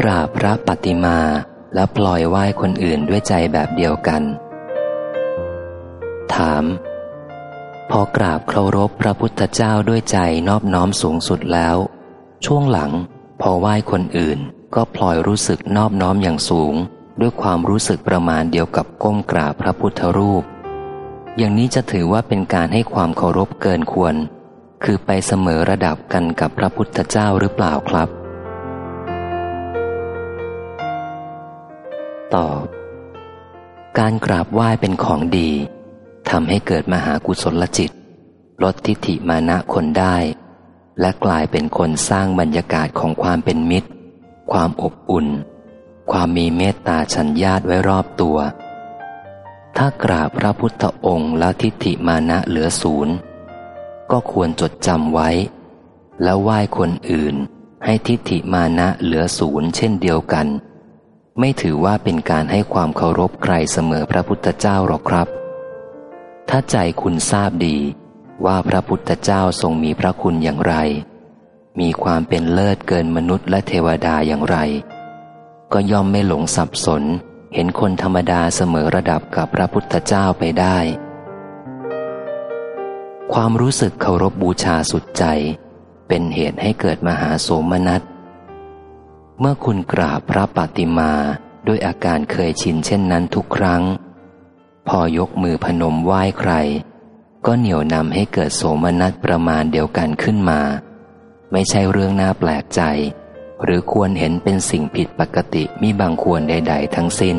กราบพระปฏิมาและปล่อยไหว้คนอื่นด้วยใจแบบเดียวกัน ถาม พอกราบเคารพพระพุทธเจ้าด้วยใจนอบน้อมสูงสุดแล้ว ช่วงหลัง พอไหว้คนอื่น ก็พลอยรู้สึกนอบน้อมอย่างสูง ด้วยความรู้สึกประมาณเดียวกับก้มกราบพระพุทธรูป อย่างนี้จะถือว่าเป็นการให้ความเคารพเกินควร คือไปเสมอระดับกันกับพระพุทธเจ้าหรือเปล่าครับ ตอบ การกราบไหว้เป็นของดีทำให้เกิดมหากุศลจิต ลดทิฏฐิมานะคนได้ และกลายเป็นคนสร้างบรรยากาศของความเป็นมิตร ความอบอุ่น ความมีเมตตาชัญญาตไว้รอบตัว ถ้ากราบพระพุทธองค์แล้วทิฏฐิมานะเหลือศูนย์ก็ควรจดจำไว้ แล้วไหว้คนอื่นให้ทิฏฐิมานะเหลือศูนย์เช่นเดียวกัน ไม่ถือว่าเป็นการให้ความเคารพใครเสมอพระพุทธเจ้าหรอกครับ ถ้าใจคุณทราบดีว่าพระพุทธเจ้าทรงมีพระคุณอย่างไร มีความเป็นเลิศเกินมนุษย์และเทวดาอย่างไร ก็ย่อมไม่หลงสับสน เห็นคนธรรมดาเสมอระดับกับพระพุทธเจ้าไปได้ ความรู้สึกเคารพบบูชาสุดใจ เป็นเหตุให้เกิดมหาโสมนัส เมื่อคุณกราบพระปฏิมาด้วยอาการเคยชินเช่นนั้นทุกครั้ง พอยกมือพนมไหว้ใคร ก็เหนี่ยวนำให้เกิดโสมนัสประมาณเดียวกันขึ้นมา ไม่ใช่เรื่องน่าแปลกใจ หรือควรเห็นเป็นสิ่งผิดปกติมิบังควรใด ๆ ทั้งสิ้น